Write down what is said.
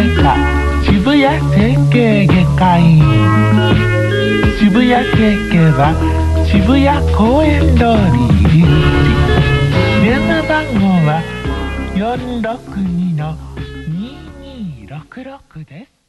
外科渋谷整形外科医。渋谷整形は渋谷公園通り。電話番号は462の2266です。